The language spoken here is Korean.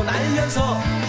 넌 알면서